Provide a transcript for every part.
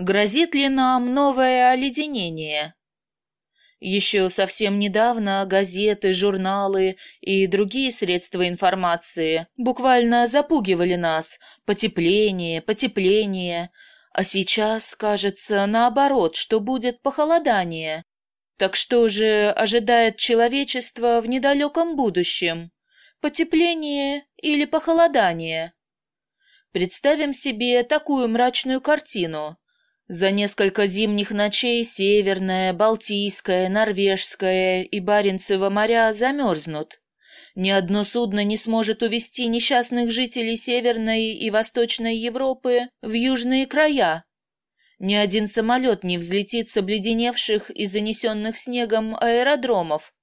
Грозит ли нам новое оледенение? Еще совсем недавно газеты, журналы и другие средства информации буквально запугивали нас «потепление, потепление», а сейчас, кажется, наоборот, что будет похолодание. Так что же ожидает человечество в недалеком будущем? Потепление или похолодание? Представим себе такую мрачную картину. За несколько зимних ночей Северное, Балтийское, Норвежское и Баренцево моря замерзнут. Ни одно судно не сможет увезти несчастных жителей Северной и Восточной Европы в южные края. Ни один самолет не взлетит с обледеневших и занесенных снегом аэродромов.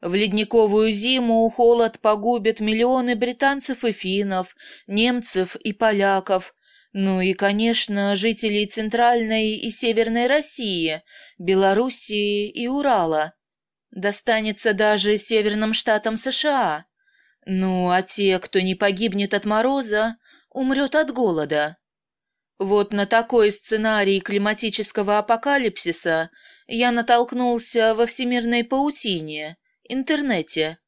В ледниковую зиму холод погубит миллионы британцев и финнов, немцев и поляков, ну и, конечно, жителей Центральной и Северной России, Белоруссии и Урала. Достанется даже северным штатам США. Ну, а те, кто не погибнет от мороза, умрет от голода. Вот на такой сценарий климатического апокалипсиса я натолкнулся во всемирной паутине, интернете.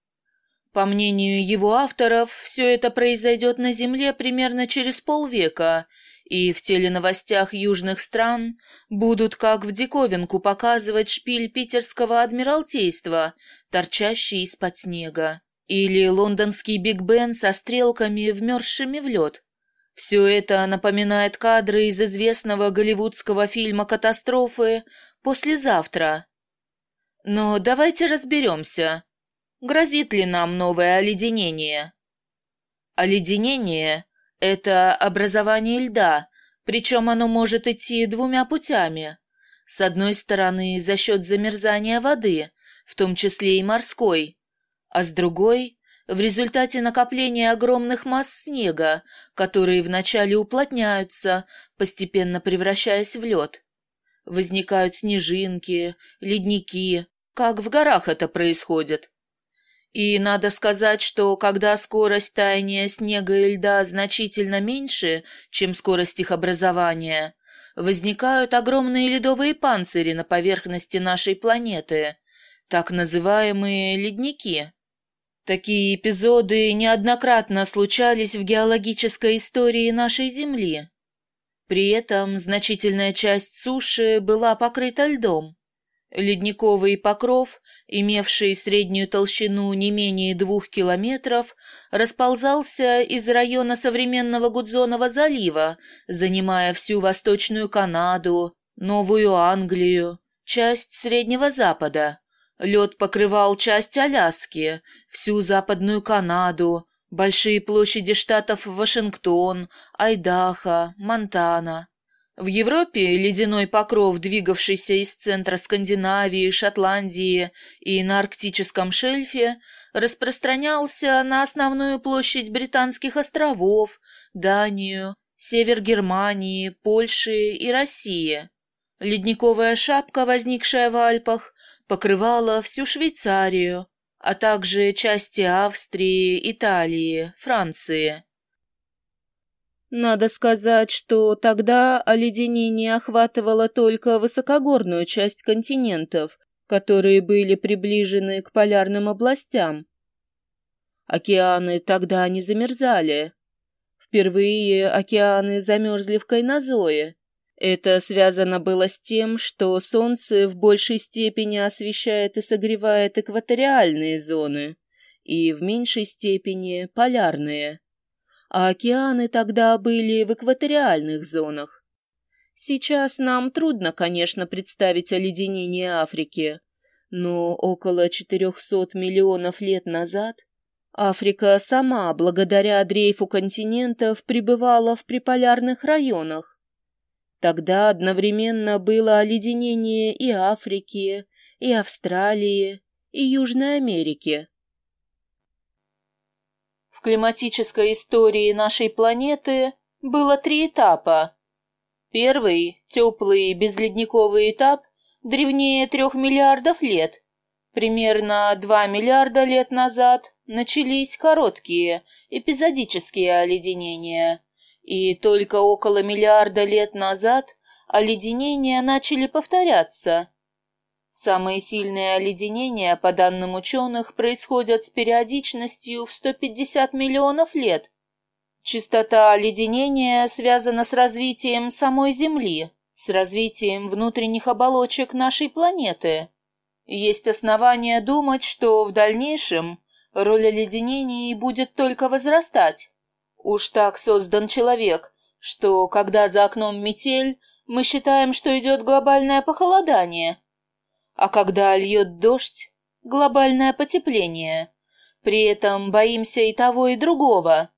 По мнению его авторов, все это произойдет на Земле примерно через полвека, и в теленовостях южных стран будут как в диковинку показывать шпиль питерского адмиралтейства, торчащий из-под снега, или лондонский Биг Бен со стрелками, вмерзшими в лед. Все это напоминает кадры из известного голливудского фильма «Катастрофы» «Послезавтра». Но давайте разберемся, грозит ли нам новое оледенение. Оледенение — это образование льда, причем оно может идти двумя путями. С одной стороны, за счет замерзания воды, в том числе и морской, а с другой — в результате накопления огромных масс снега, которые вначале уплотняются, постепенно превращаясь в лед. Возникают снежинки, ледники, как в горах это происходит. И надо сказать, что когда скорость таяния снега и льда значительно меньше, чем скорость их образования, возникают огромные ледовые панцири на поверхности нашей планеты, так называемые ледники. Такие эпизоды неоднократно случались в геологической истории нашей Земли. При этом значительная часть суши была покрыта льдом. Ледниковый покров имевший среднюю толщину не менее двух километров, расползался из района современного Гудзонова залива, занимая всю Восточную Канаду, Новую Англию, часть Среднего Запада. Лед покрывал часть Аляски, всю Западную Канаду, большие площади штатов Вашингтон, Айдахо, Монтана. В Европе ледяной покров, двигавшийся из центра Скандинавии, Шотландии и на арктическом шельфе, распространялся на основную площадь Британских островов, Данию, север Германии, Польши и России. Ледниковая шапка, возникшая в Альпах, покрывала всю Швейцарию, а также части Австрии, Италии, Франции. Надо сказать, что тогда оледенение охватывало только высокогорную часть континентов, которые были приближены к полярным областям. Океаны тогда не замерзали. Впервые океаны замерзли в Кайнозое. Это связано было с тем, что Солнце в большей степени освещает и согревает экваториальные зоны, и в меньшей степени полярные а океаны тогда были в экваториальных зонах. Сейчас нам трудно, конечно, представить оледенение Африки, но около 400 миллионов лет назад Африка сама, благодаря дрейфу континентов, пребывала в приполярных районах. Тогда одновременно было оледенение и Африки, и Австралии, и Южной Америки климатической истории нашей планеты было три этапа. Первый, теплый безледниковый этап, древнее трех миллиардов лет. Примерно два миллиарда лет назад начались короткие, эпизодические оледенения, и только около миллиарда лет назад оледенения начали повторяться. Самые сильные оледенения, по данным ученых, происходят с периодичностью в 150 миллионов лет. Частота оледенения связана с развитием самой Земли, с развитием внутренних оболочек нашей планеты. Есть основания думать, что в дальнейшем роль оледенений будет только возрастать. Уж так создан человек, что, когда за окном метель, мы считаем, что идет глобальное похолодание. А когда льет дождь, глобальное потепление. При этом боимся и того, и другого.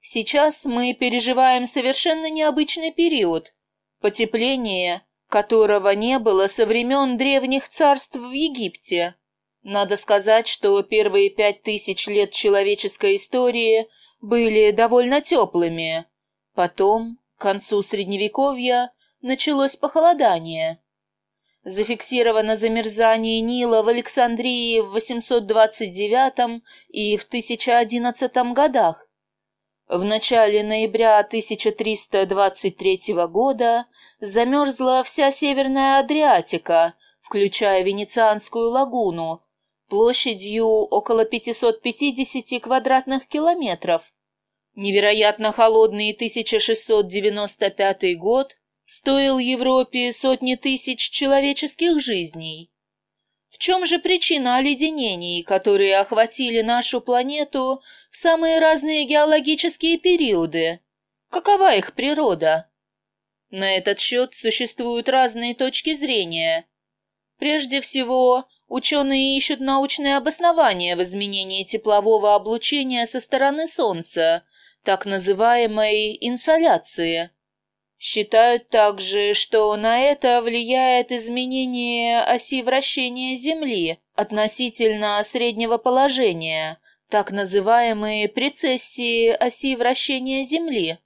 Сейчас мы переживаем совершенно необычный период, потепление которого не было со времен древних царств в Египте. Надо сказать, что первые пять тысяч лет человеческой истории были довольно теплыми. Потом, к концу Средневековья, началось похолодание. Зафиксировано замерзание Нила в Александрии в 829 и в 1011 годах. В начале ноября 1323 года замерзла вся Северная Адриатика, включая Венецианскую лагуну, площадью около 550 квадратных километров. Невероятно холодный 1695 год стоил Европе сотни тысяч человеческих жизней. В чем же причина оледенений, которые охватили нашу планету в самые разные геологические периоды? Какова их природа? На этот счет существуют разные точки зрения. Прежде всего, ученые ищут научные обоснования в изменении теплового облучения со стороны Солнца, так называемой инсоляции. Считают также, что на это влияет изменение оси вращения Земли относительно среднего положения, так называемые прецессии оси вращения Земли.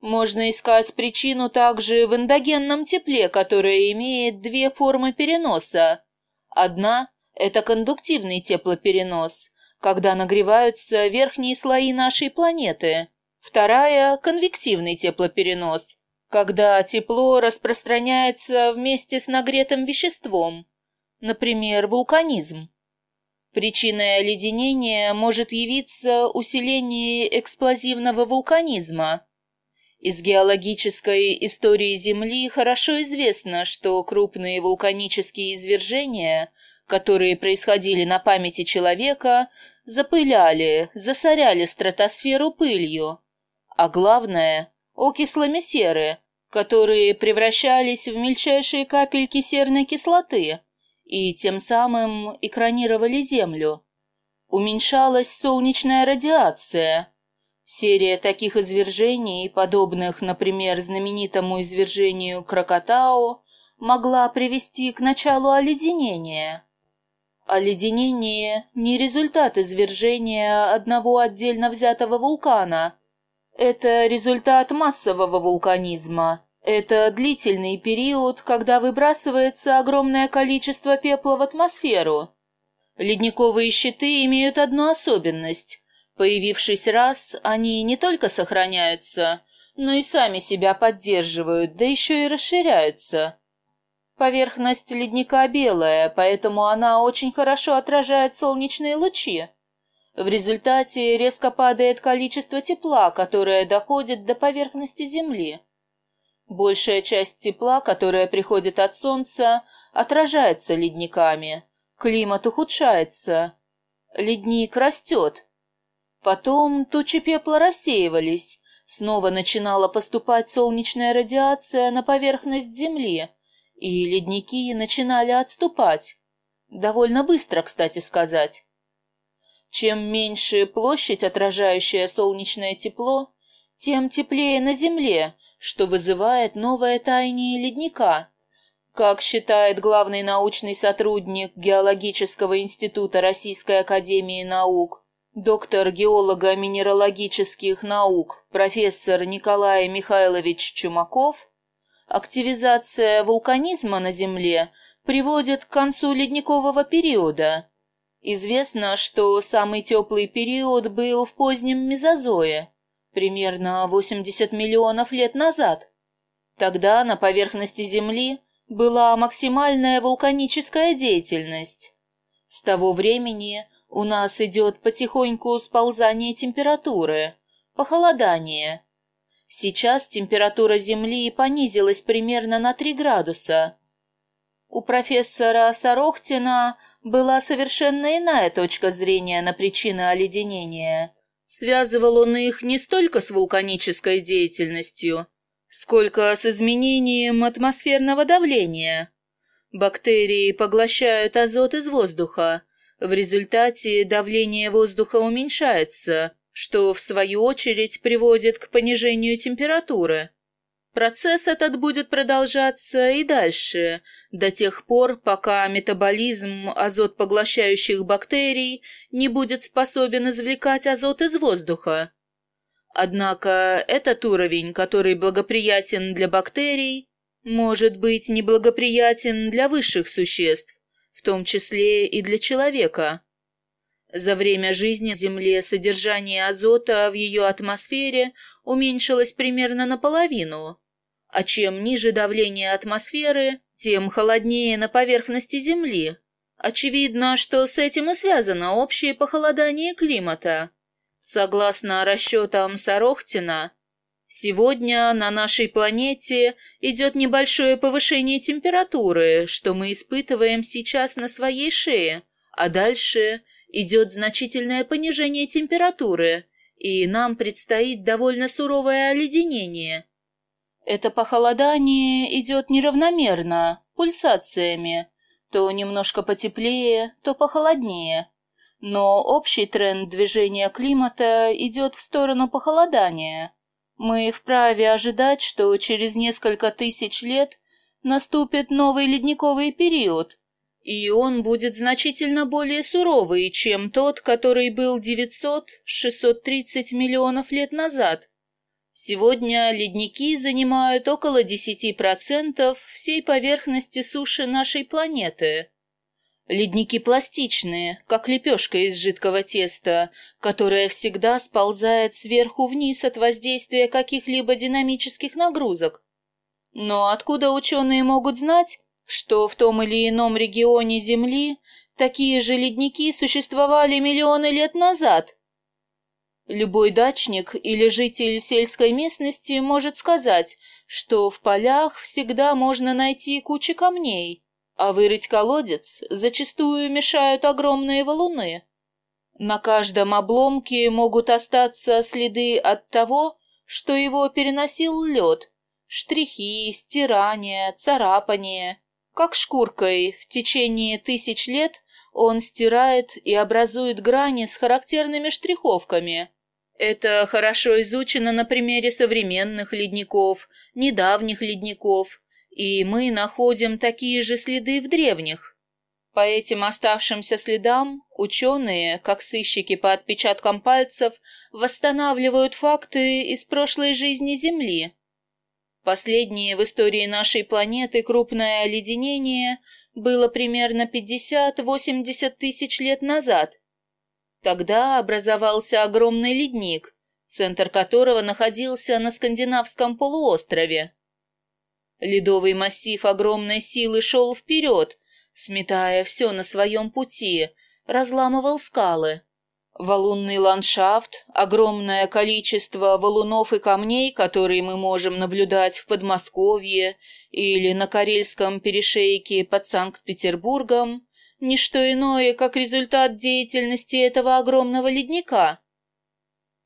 Можно искать причину также в эндогенном тепле, которое имеет две формы переноса. Одна – это кондуктивный теплоперенос, когда нагреваются верхние слои нашей планеты. Вторая – конвективный теплоперенос, когда тепло распространяется вместе с нагретым веществом, например, вулканизм. Причиной оледенения может явиться усиление эксплозивного вулканизма. Из геологической истории Земли хорошо известно, что крупные вулканические извержения, которые происходили на памяти человека, запыляли, засоряли стратосферу пылью, а главное окислами серы, которые превращались в мельчайшие капельки серной кислоты и тем самым экранировали Землю. Уменьшалась солнечная радиация. Серия таких извержений, подобных, например, знаменитому извержению Кракатау, могла привести к началу оледенения. Оледенение – не результат извержения одного отдельно взятого вулкана – это результат массового вулканизма. Это длительный период, когда выбрасывается огромное количество пепла в атмосферу. Ледниковые щиты имеют одну особенность. Появившись раз, они не только сохраняются, но и сами себя поддерживают, да еще и расширяются. Поверхность ледника белая, поэтому она очень хорошо отражает солнечные лучи. В результате резко падает количество тепла, которое доходит до поверхности Земли. Большая часть тепла, которая приходит от Солнца, отражается ледниками. Климат ухудшается. Ледник растет. Потом тучи пепла рассеивались. Снова начинала поступать солнечная радиация на поверхность Земли, и ледники начинали отступать. Довольно быстро, кстати сказать. Чем меньше площадь, отражающая солнечное тепло, тем теплее на Земле, что вызывает новое таяние ледника. Как считает главный научный сотрудник Геологического института Российской академии наук, доктор геолого-минералогических наук, профессор Николай Михайлович Чумаков, активизация вулканизма на Земле приводит к концу ледникового периода – Известно, что самый теплый период был в позднем мезозое, примерно 80 миллионов лет назад. Тогда на поверхности Земли была максимальная вулканическая деятельность. С того времени у нас идет потихоньку сползание температуры, похолодание. Сейчас температура Земли понизилась примерно на 3 градуса. У профессора Сорохтина была совершенно иная точка зрения на причины оледенения. Связывал он их не столько с вулканической деятельностью, сколько с изменением атмосферного давления. Бактерии поглощают азот из воздуха. В результате давление воздуха уменьшается, что, в свою очередь, приводит к понижению температуры. Процесс этот будет продолжаться и дальше, до тех пор, пока метаболизм азот поглощающих бактерий не будет способен извлекать азот из воздуха. Однако этот уровень, который благоприятен для бактерий, может быть неблагоприятен для высших существ, в том числе и для человека. За время жизни Земле содержание азота в ее атмосфере уменьшилось примерно наполовину, а чем ниже давление атмосферы, тем холоднее на поверхности Земли. Очевидно, что с этим и связано общее похолодание климата. Согласно расчетам Сорохтина, сегодня на нашей планете идет небольшое повышение температуры, что мы испытываем сейчас на своей шее, а дальше идет значительное понижение температуры, и нам предстоит довольно суровое оледенение. Это похолодание идет неравномерно, пульсациями, то немножко потеплее, то похолоднее. Но общий тренд движения климата идет в сторону похолодания. Мы вправе ожидать, что через несколько тысяч лет наступит новый ледниковый период, и он будет значительно более суровый, чем тот, который был 900-630 миллионов лет назад. Сегодня ледники занимают около 10% всей поверхности суши нашей планеты. Ледники пластичные, как лепешка из жидкого теста, которая всегда сползает сверху вниз от воздействия каких-либо динамических нагрузок. Но откуда ученые могут знать, что в том или ином регионе Земли такие же ледники существовали миллионы лет назад? Любой дачник или житель сельской местности может сказать, что в полях всегда можно найти кучу камней, а вырыть колодец зачастую мешают огромные валуны. На каждом обломке могут остаться следы от того, что его переносил лед, штрихи, стирания, царапания. Как шкуркой в течение тысяч лет он стирает и образует грани с характерными штриховками. Это хорошо изучено на примере современных ледников, недавних ледников, и мы находим такие же следы в древних. По этим оставшимся следам ученые, как сыщики по отпечаткам пальцев, восстанавливают факты из прошлой жизни Земли. Последнее в истории нашей планеты крупное оледенение было примерно 50-80 тысяч лет назад. Тогда образовался огромный ледник, центр которого находился на скандинавском полуострове. Ледовый массив огромной силы шел вперед, сметая все на своем пути, разламывал скалы. Валунный ландшафт, огромное количество валунов и камней, которые мы можем наблюдать в Подмосковье или на Карельском перешейке под Санкт-Петербургом, не что иное, как результат деятельности этого огромного ледника.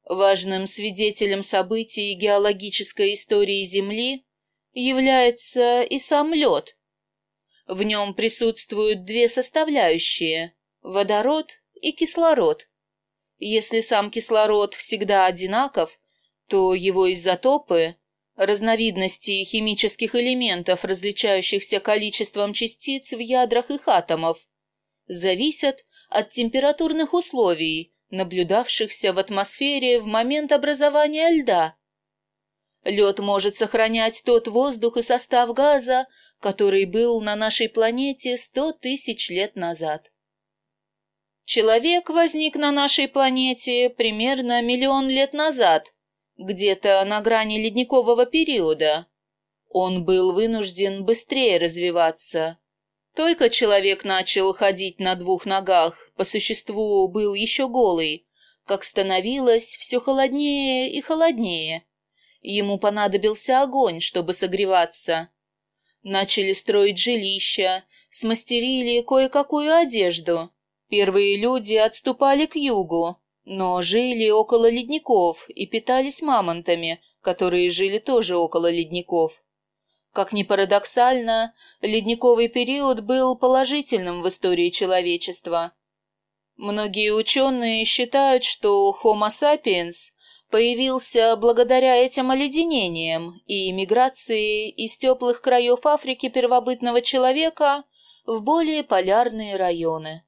Важным свидетелем событий геологической истории Земли является и сам лед. В нем присутствуют две составляющие – водород и кислород. Если сам кислород всегда одинаков, то его изотопы, разновидности химических элементов, различающихся количеством частиц в ядрах их атомов, зависят от температурных условий, наблюдавшихся в атмосфере в момент образования льда. Лед может сохранять тот воздух и состав газа, который был на нашей планете сто тысяч лет назад. Человек возник на нашей планете примерно миллион лет назад, где-то на грани ледникового периода. Он был вынужден быстрее развиваться. Только человек начал ходить на двух ногах, по существу был еще голый, как становилось все холоднее и холоднее. Ему понадобился огонь, чтобы согреваться. Начали строить жилища, смастерили кое-какую одежду. Первые люди отступали к югу, но жили около ледников и питались мамонтами, которые жили тоже около ледников. Как ни парадоксально, ледниковый период был положительным в истории человечества. Многие ученые считают, что Homo sapiens появился благодаря этим оледенениям и миграции из теплых краев Африки первобытного человека в более полярные районы.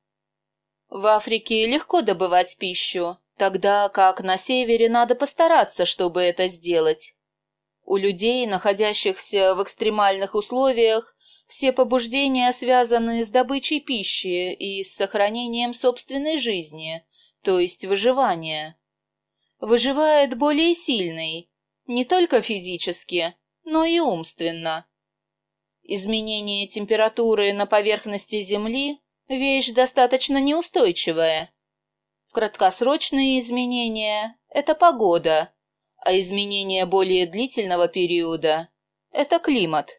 В Африке легко добывать пищу, тогда как на севере надо постараться, чтобы это сделать. У людей, находящихся в экстремальных условиях, все побуждения связаны с добычей пищи и с сохранением собственной жизни, то есть выживания. Выживает более сильный, не только физически, но и умственно. Изменение температуры на поверхности Земли – вещь достаточно неустойчивая. Краткосрочные изменения – это погода, а изменения более длительного периода – это климат.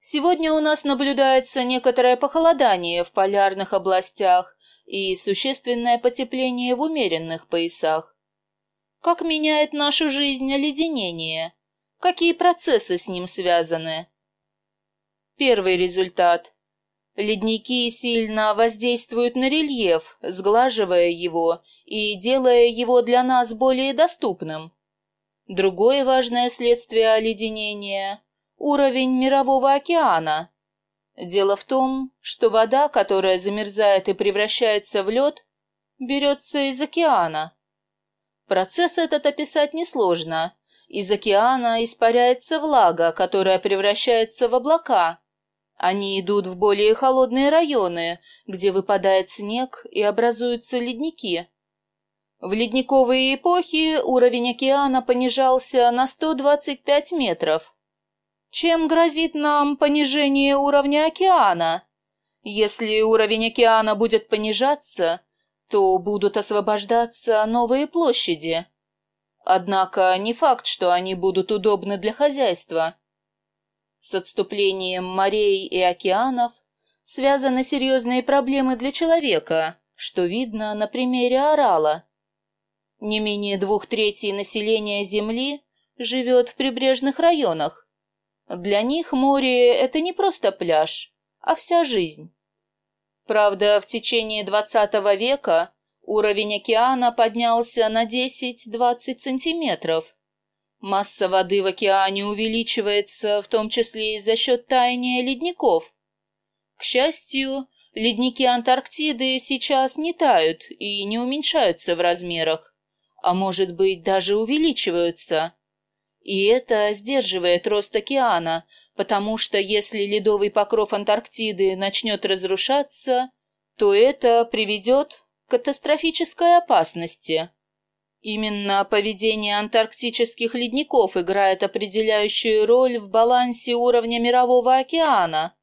Сегодня у нас наблюдается некоторое похолодание в полярных областях и существенное потепление в умеренных поясах. Как меняет нашу жизнь оледенение? Какие процессы с ним связаны? Первый результат. Ледники сильно воздействуют на рельеф, сглаживая его и делая его для нас более доступным. Другое важное следствие оледенения – уровень мирового океана. Дело в том, что вода, которая замерзает и превращается в лед, берется из океана. Процесс этот описать несложно. Из океана испаряется влага, которая превращается в облака. Они идут в более холодные районы, где выпадает снег и образуются ледники. В ледниковые эпохи уровень океана понижался на 125 метров. Чем грозит нам понижение уровня океана? Если уровень океана будет понижаться, то будут освобождаться новые площади. Однако не факт, что они будут удобны для хозяйства. С отступлением морей и океанов связаны серьезные проблемы для человека, что видно на примере Орала. Не менее двух третей населения Земли живет в прибрежных районах. Для них море — это не просто пляж, а вся жизнь. Правда, в течение XX века уровень океана поднялся на 10-20 сантиметров. Масса воды в океане увеличивается, в том числе и за счет таяния ледников. К счастью, ледники Антарктиды сейчас не тают и не уменьшаются в размерах а может быть даже увеличиваются. И это сдерживает рост океана, потому что если ледовый покров Антарктиды начнет разрушаться, то это приведет к катастрофической опасности. Именно поведение антарктических ледников играет определяющую роль в балансе уровня Мирового океана.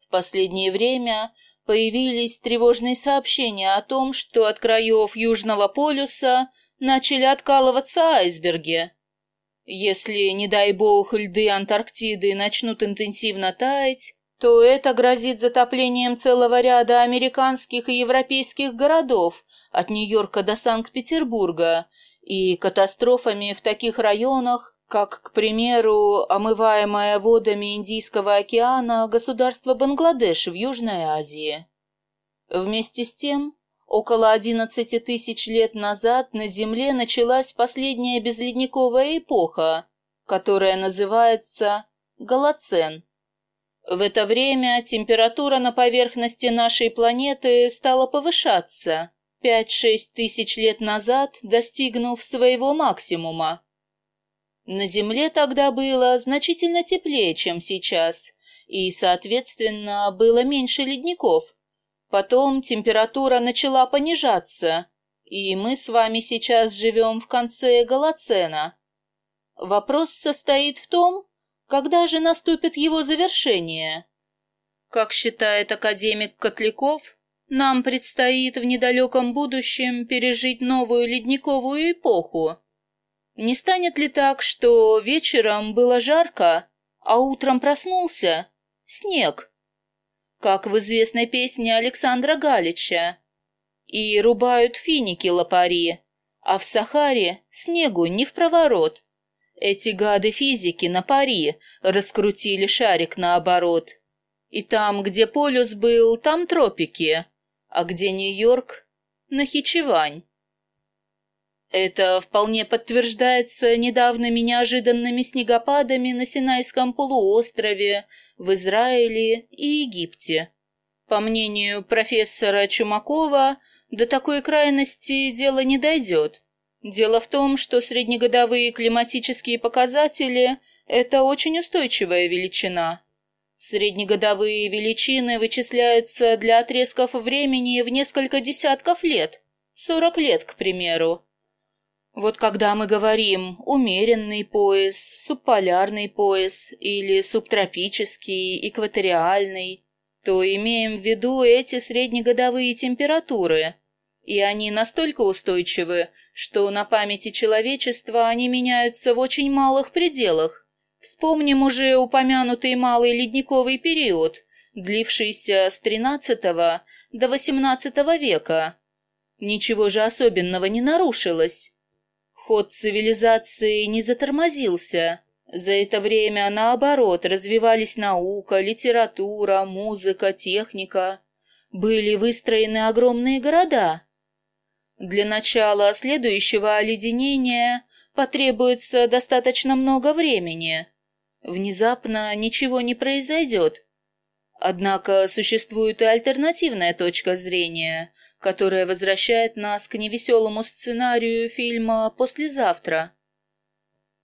В последнее время появились тревожные сообщения о том, что от краев Южного полюса начали откалываться айсберги. Если, не дай бог, льды Антарктиды начнут интенсивно таять, то это грозит затоплением целого ряда американских и европейских городов от Нью-Йорка до Санкт-Петербурга и катастрофами в таких районах, как, к примеру, омываемое водами Индийского океана государство Бангладеш в Южной Азии. Вместе с тем, Около одиннадцати тысяч лет назад на Земле началась последняя безледниковая эпоха, которая называется Голоцен. В это время температура на поверхности нашей планеты стала повышаться, 5-6 тысяч лет назад достигнув своего максимума. На Земле тогда было значительно теплее, чем сейчас, и, соответственно, было меньше ледников. Потом температура начала понижаться, и мы с вами сейчас живем в конце Голоцена. Вопрос состоит в том, Когда же наступит его завершение? Как считает академик Котляков, нам предстоит в недалеком будущем пережить новую ледниковую эпоху. Не станет ли так, что вечером было жарко, а утром проснулся снег? Как в известной песне Александра Галича. И рубают финики лопари, а в Сахаре снегу не в проворот. Эти гады физики на пари раскрутили шарик наоборот. И там, где полюс был, там тропики, а где Нью-Йорк — Нахичевань. Это вполне подтверждается недавними неожиданными снегопадами на Синайском полуострове, в Израиле и Египте. По мнению профессора Чумакова, до такой крайности дело не дойдет. Дело в том, что среднегодовые климатические показатели – это очень устойчивая величина. Среднегодовые величины вычисляются для отрезков времени в несколько десятков лет, 40 лет, к примеру. Вот когда мы говорим «умеренный пояс», «субполярный пояс» или «субтропический», «экваториальный», то имеем в виду эти среднегодовые температуры, и они настолько устойчивы, что на памяти человечества они меняются в очень малых пределах. Вспомним уже упомянутый малый ледниковый период, длившийся с XIII до XVIII века. Ничего же особенного не нарушилось. Ход цивилизации не затормозился. За это время, наоборот, развивались наука, литература, музыка, техника. Были выстроены огромные города, для начала следующего оледенения потребуется достаточно много времени. Внезапно ничего не произойдет. Однако существует и альтернативная точка зрения, которая возвращает нас к невеселому сценарию фильма «Послезавтра».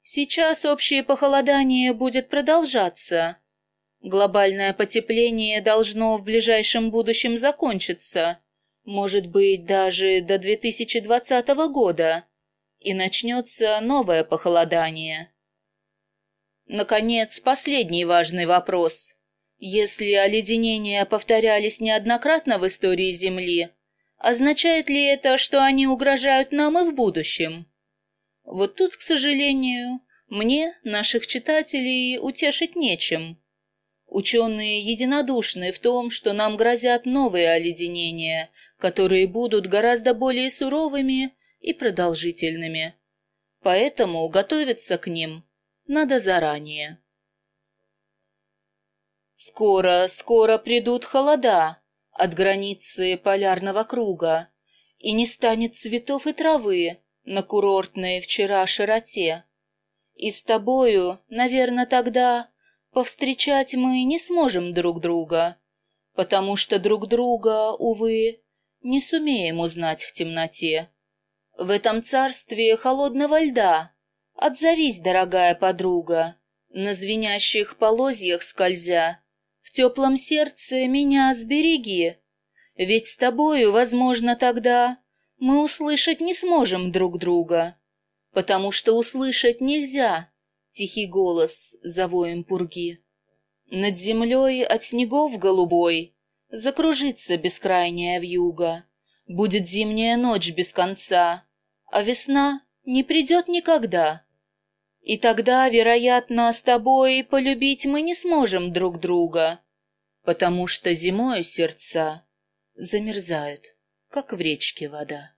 Сейчас общее похолодание будет продолжаться. Глобальное потепление должно в ближайшем будущем закончиться – может быть, даже до 2020 года, и начнется новое похолодание. Наконец, последний важный вопрос. Если оледенения повторялись неоднократно в истории Земли, означает ли это, что они угрожают нам и в будущем? Вот тут, к сожалению, мне, наших читателей, утешить нечем. Ученые единодушны в том, что нам грозят новые оледенения, которые будут гораздо более суровыми и продолжительными. Поэтому готовиться к ним надо заранее. Скоро, скоро придут холода от границы полярного круга, и не станет цветов и травы на курортной вчера широте. И с тобою, наверное, тогда повстречать мы не сможем друг друга, потому что друг друга, увы, не сумеем узнать в темноте. В этом царстве холодного льда отзовись, дорогая подруга, на звенящих полозьях скользя, в теплом сердце меня сбереги, ведь с тобою, возможно, тогда мы услышать не сможем друг друга, потому что услышать нельзя тихий голос за воем пурги. Над землей от снегов голубой Закружится бескрайняя вьюга, Будет зимняя ночь без конца, А весна не придет никогда. И тогда, вероятно, с тобой полюбить мы не сможем друг друга, Потому что зимою сердца замерзают, как в речке вода.